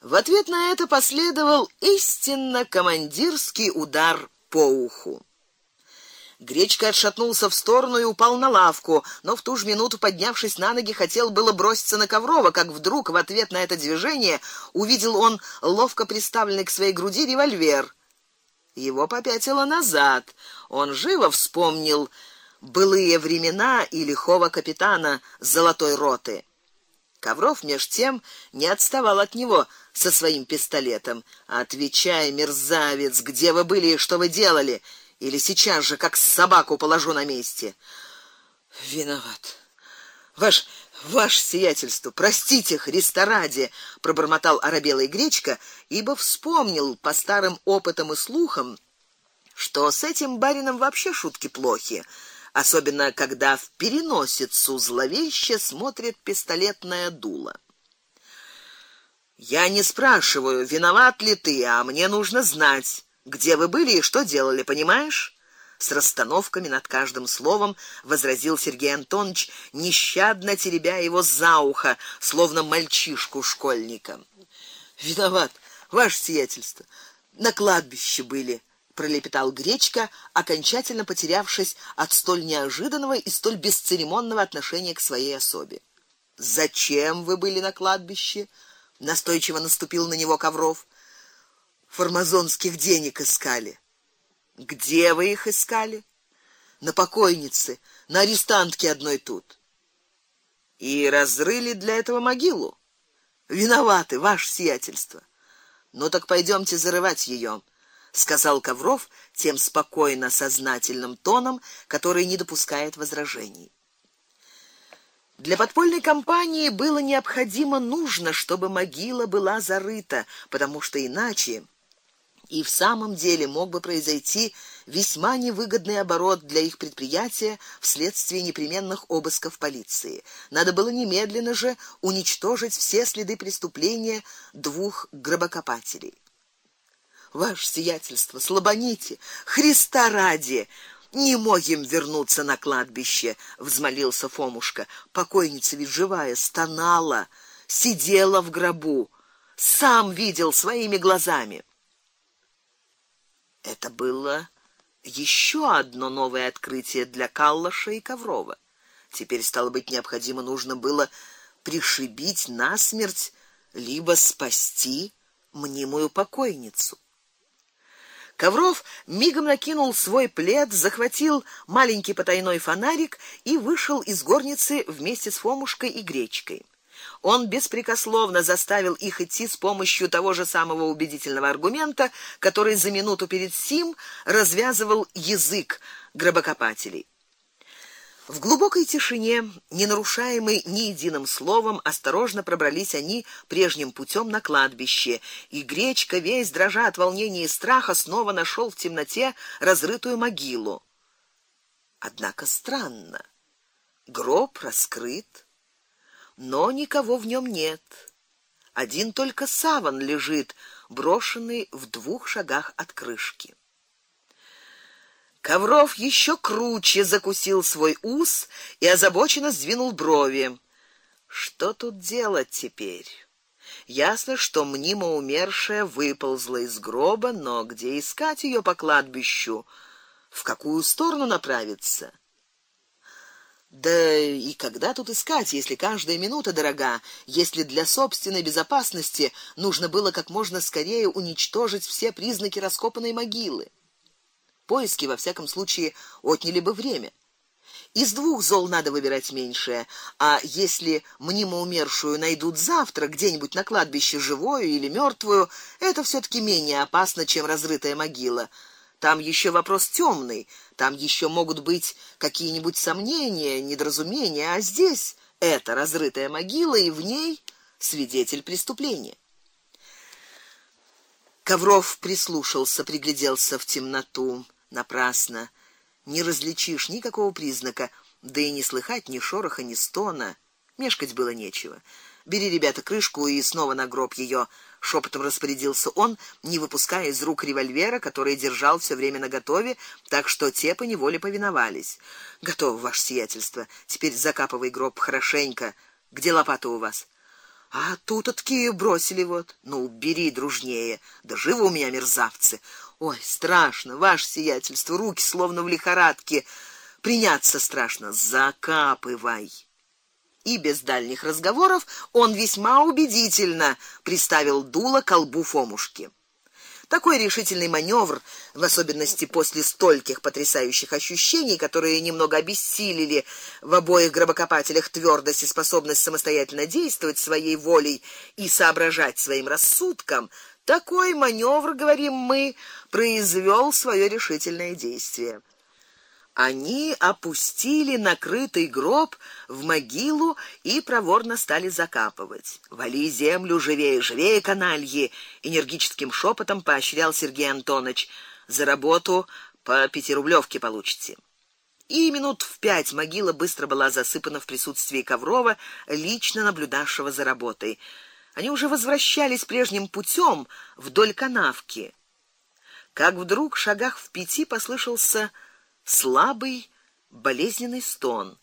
В ответ на это последовал истинно командирский удар по уху. Гречка отшатнулся в сторону и упал на лавку, но в ту же минуту, поднявшись на ноги, хотел было броситься на Коврова, как вдруг в ответ на это движение увидел он ловко приставленный к своей груди револьвер. Его попятило назад. Он живо вспомнил былые времена и лихого капитана Золотой роты. Ковров меж тем не отставал от него со своим пистолетом. "Отвечай, мерзавец, где вы были и что вы делали?" или сейчас же как собаку положу на месте. Виноват. Ваш ваш сиятельство, простите Христа ради, пробормотал оробелый гречка, ибо вспомнил по старым опытам и слухам, что с этим барином вообще шутки плохи, особенно когда в переносицу зловеще смотрит пистолетная дуло. Я не спрашиваю, виноват ли ты, а мне нужно знать, где вы были и что делали, понимаешь? С расстановками над каждым словом возразил Сергей Антонович, нещадно теребя его за ухо, словно мальчишку школьника. Виноват, ваше сиятельство. На кладбище были, пролепетал Гречка, окончательно потерявшись от столь неожиданного и столь бесцеремонного отношения к своей особе. Зачем вы были на кладбище? настойчиво наступил на него Ковров формазонских денег искали. Где вы их искали? На покойнице, на арестантке одной тут. И разрыли для этого могилу. Виноваты, ваше сиятельство. Ну так пойдемте зарывать ее, сказал Ковров тем спокойно сознательным тоном, который не допускает возражений. Для подпольной компании было необходимо нужно, чтобы могила была зарыта, потому что иначе и в самом деле мог бы произойти весьма невыгодный оборот для их предприятия вследствие непременных обысков полиции. Надо было немедленно же уничтожить все следы преступления двух гробокопателей. Ваше сиятельство, слабоните, Христа ради, не можем вернуться на кладбище, взмолился Фомушка. Покойница ведь живая, стонала, сидела в гробу, сам видел своими глазами. Это было еще одно новое открытие для Каллаша и Коврова. Теперь стало быть необходимо нужно было пришибить насмерть либо спасти мнимую покойницу. Ковров мигом накинул свой плед, захватил маленький потайной фонарик и вышел из горницы вместе с Фомушкой и Гречкой. Он беспрекословно заставил их идти с помощью того же самого убедительного аргумента, который за минуту перед сим развязывал язык гробокопателей. В глубокой тишине, не нарушаемой ни единым словом, осторожно пробрались они прежним путем на кладбище, и Гречка, весь дрожа от волнения и страха, снова нашел в темноте разрытую могилу. Однако странно. Гроб раскрыт, но никого в нем нет. Один только саван лежит, брошенный в двух шагах от крышки. Ковров еще круче закусил свой ус и озабоченно сдвинул брови. Что тут делать теперь? Ясно, что мнимо умершая выползла из гроба, но где искать ее по кладбищу? В какую сторону направиться? Да и когда тут искать, если каждая минута дорога, если для собственной безопасности нужно было как можно скорее уничтожить все признаки раскопанной могилы. Поиски во всяком случае отняли бы время. Из двух зол надо выбирать меньшее, а если мнимо умершую найдут завтра где-нибудь на кладбище живую или мертвую, это все таки менее опасно, чем разрытая могила. Там еще вопрос темный, там еще могут быть какие-нибудь сомнения, недоразумения, а здесь это разрытая могила и в ней свидетель преступления. Ковров прислушался, пригляделся в темноту, напрасно. Не различишь никакого признака, да и не слыхать ни шороха, ни стона. Мешкать было нечего. Бери, ребята, крышку и снова на гроб ее шепотом распорядился он, не выпуская из рук револьвера, который держал все время наготове, так что те по неволе повиновались. Готово, ваше сиятельство. Теперь закапывай гроб хорошенько. Где лопата у вас? А тут такие бросили вот. Ну, бери дружнее. Да живы у меня мерзавцы. Ой, страшно, ваше сиятельство, руки словно в лихорадке. Приняться страшно. Закапывай. И без дальних разговоров он весьма убедительно приставил дуло к колбу Фомушки. Такой решительный маневр, в особенности после стольких потрясающих ощущений, которые немного обессилили в обоих гробокопателях твёрдость и способность самостоятельно действовать своей волей и соображать своим рассудком, такой маневр, говорим мы, произвёл своё решительное действие они опустили накрытый гроб в могилу и проворно стали закапывать. Вали землю живее, живее, канальи, энергическим шепотом поощрял Сергей Антонович. За работу по пятирублёвке получите. И минут в пять могила быстро была засыпана в присутствии Коврова, лично наблюдавшего за работой. Они уже возвращались прежним путем вдоль канавки. Как вдруг в шагах в пяти послышался слабый, болезненный стон.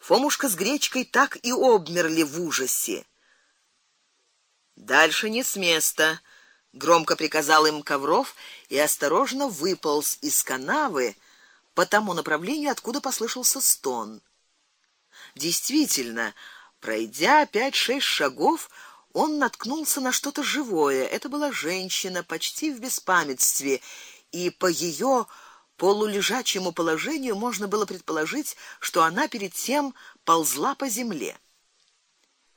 Фомушка с гречкой так и обмерли в ужасе. Дальше не с места, громко приказал им Ковров и осторожно выполз из канавы по тому направлению, откуда послышался стон. Действительно, пройдя пять-шесть шагов, он наткнулся на что-то живое. Это была женщина, почти в беспамятстве, и по ее полулежачему положению можно было предположить, что она перед тем ползла по земле.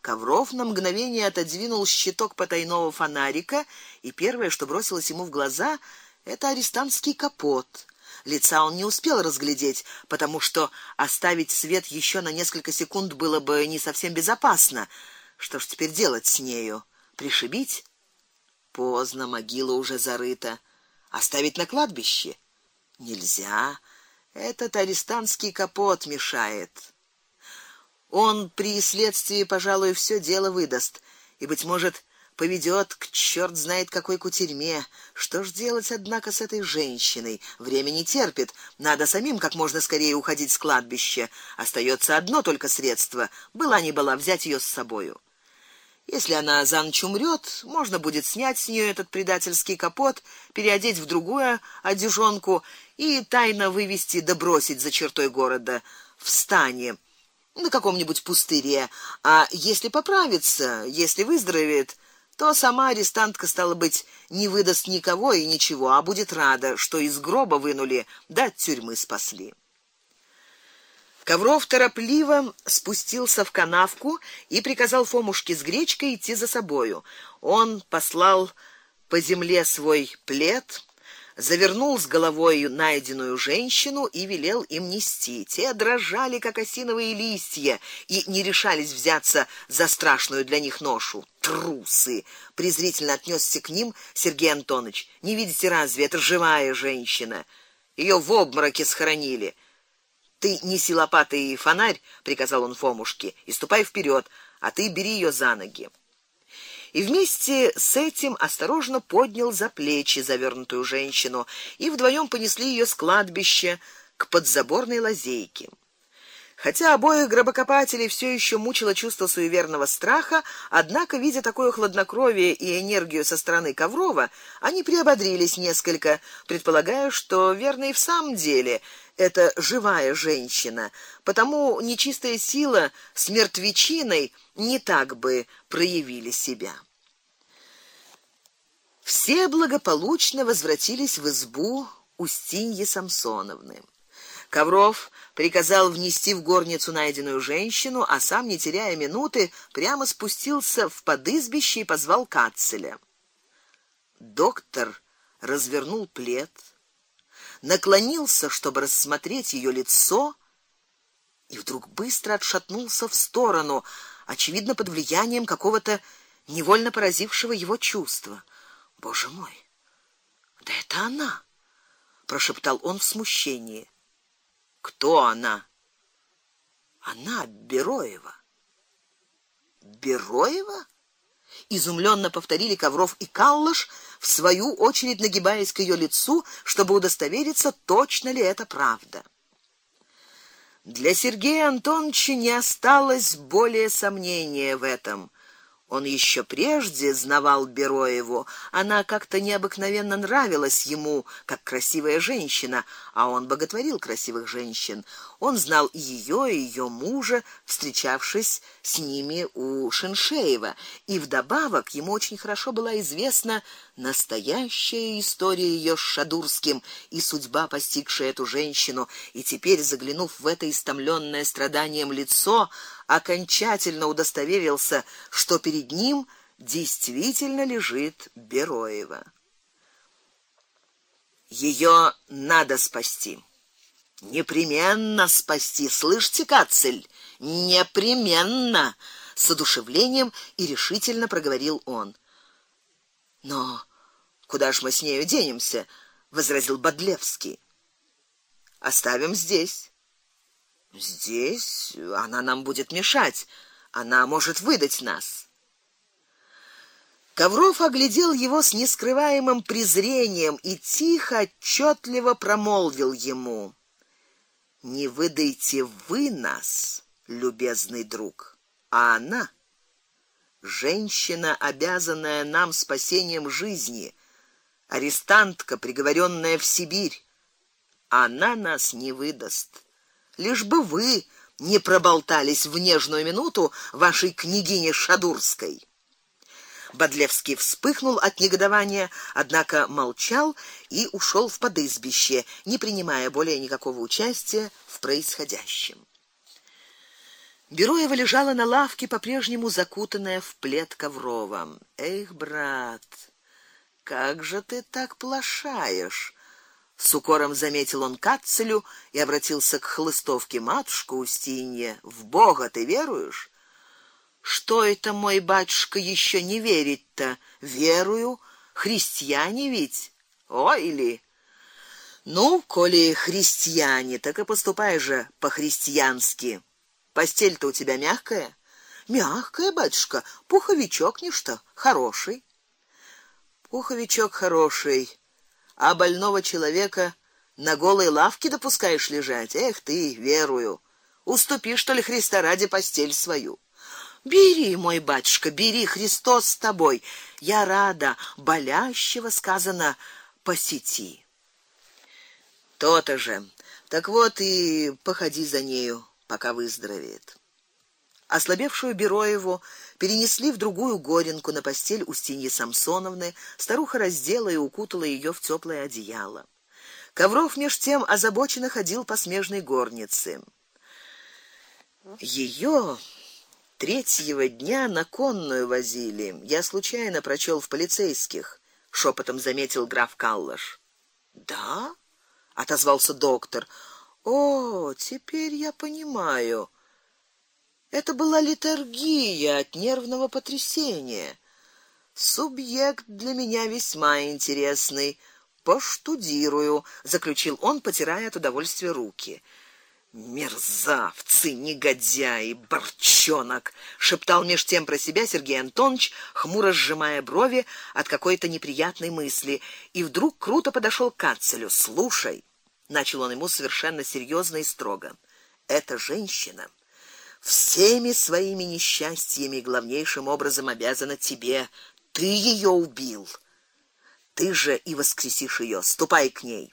Ковров на мгновение отодвинул щиток потайного фонарика, и первое, что бросилось ему в глаза, это арестантский капот. Лица он не успел разглядеть, потому что оставить свет еще на несколько секунд было бы не совсем безопасно. Что ж теперь делать с нею? Пришибить? Поздно, могила уже зарыта. Оставить на кладбище? Нельзя. Этот арестантский капот мешает. Он при следствии, пожалуй, все дело выдаст и быть может, поведет к чёрт знает какой кутерьме. Что ж делать однако с этой женщиной? Время не терпит. Надо самим как можно скорее уходить с кладбища. Остаётся одно только средство: была не была взять её с собою. Если она за ночь умрёт, можно будет снять с неё этот предательский капот, переодеть в другую одежонку и тайно вывести да за чертой города в стане на каком-нибудь пустыре. А если поправится, если выздоровеет, то сама арестантка стала быть не выдаст никого и ничего, а будет рада, что из гроба вынули, да от тюрьмы спасли. Ковров торопливо спустился в канавку и приказал Фомушке с гречкой идти за собою. Он послал по земле свой плед, завернул с головой найденную женщину и велел им нести. Те дрожали как осиновые листья и не решались взяться за страшную для них ношу. Трусы, презрительно отнёсся к ним Сергей Антонович. Не видите разве это живая женщина? Её в обмороке схоронили. Ты неси лопаты и фонарь, приказал он Фомушке, и ступай вперед, а ты бери ее за ноги. И вместе с этим осторожно поднял за плечи завернутую женщину, и вдвоем понесли ее с кладбища к подзаборной лазейке. Хотя обоих гробокопателей все еще мучило чувство суеверного страха, однако, видя такое хладнокровие и энергию со стороны Коврова, они приободрились несколько, предполагая, что верно и в самом деле это живая женщина, потому нечистая сила с мертвечиной не так бы проявили себя. Все благополучно возвратились в избу Устиньи Самсоновны. Ковров приказал внести в горницу найденную женщину, а сам, не теряя минуты, прямо спустился в подызбище и позвал Кацеля. Доктор развернул плед, наклонился, чтобы рассмотреть ее лицо, и вдруг быстро отшатнулся в сторону, очевидно под влиянием какого-то невольно поразившего его чувства. Боже мой! Да это она, прошептал он в смущении. Кто она? Она Бероева. Бероева? изумленно повторили Ковров и Каллаш, в свою очередь нагибаясь к ее лицу, чтобы удостовериться, точно ли это правда. Для Сергея Антоновича не осталось более сомнения в этом. Он еще прежде знавал Бероеву. Она как-то необыкновенно нравилась ему, как красивая женщина, а он боготворил красивых женщин. Он знал и ее, и ее мужа, встречавшись с ними у Шиншеева, и вдобавок ему очень хорошо была известна настоящая история ее с Шадурским и судьба, постигшая эту женщину, и теперь, заглянув в это истомленное страданием лицо, окончательно удостоверился, что перед ним действительно лежит Бероева. Ее надо спасти. Непременно спасти, слышите, Кацель? Непременно, с одушевлением и решительно проговорил он. Но куда ж мы с нею денемся? возразил Бодлевский. Оставим здесь. Здесь она нам будет мешать. Она может выдать нас. Ковров оглядел его с нескрываемым презрением и тихо, отчетливо промолвил ему: "Не выдайте вы нас, любезный друг, а она, женщина, обязанная нам спасением жизни, арестантка, приговоренная в Сибирь, она нас не выдаст лишь бы вы не проболтались в нежную минуту вашей княгине Шадурской. Бодлевский вспыхнул от негодования, однако молчал и ушел в подызбище, не принимая более никакого участия в происходящем. Бероева лежала на лавке, по-прежнему закутанная в плед ковровом. Эх, брат, как же ты так плашаешь? С укором заметил он Кацелю и обратился к хлыстовке матушка Устинья. В Бога ты веруешь? Что это мой батюшка еще не верит-то? Верую, христиане ведь. Ой ли. Ну, коли христиане, так и поступай же по-христиански. Постель-то у тебя мягкая? Мягкая, батюшка, пуховичок ничто, хороший. Пуховичок хороший а больного человека на голой лавке допускаешь лежать. Эх ты, верую. Уступи что ли Христа ради постель свою. Бери, мой батюшка, бери, Христос с тобой. Я рада, болящего сказано посети. То-то же. Так вот и походи за нею, пока выздоровеет. Ослабевшую Бероеву перенесли в другую горенку на постель Устиньи Самсоновны. Старуха раздела и укутала ее в теплое одеяло. Ковров меж тем озабоченно ходил по смежной горнице. Ее третьего дня на конную возили. Я случайно прочел в полицейских, шепотом заметил граф Каллаш. Да? отозвался доктор. О, теперь я понимаю. Это была литургия от нервного потрясения. Субъект для меня весьма интересный. Поштудирую, заключил он, потирая от удовольствия руки. Мерзавцы, негодяи, борчонок, шептал меж тем про себя Сергей Антонович, хмуро сжимая брови от какой-то неприятной мысли, и вдруг круто подошел к Кацелю. "Слушай", начал он ему совершенно серьезно и строго. "Эта женщина всеми своими несчастьями главнейшим образом обязана тебе. Ты ее убил. Ты же и воскресишь ее. Ступай к ней.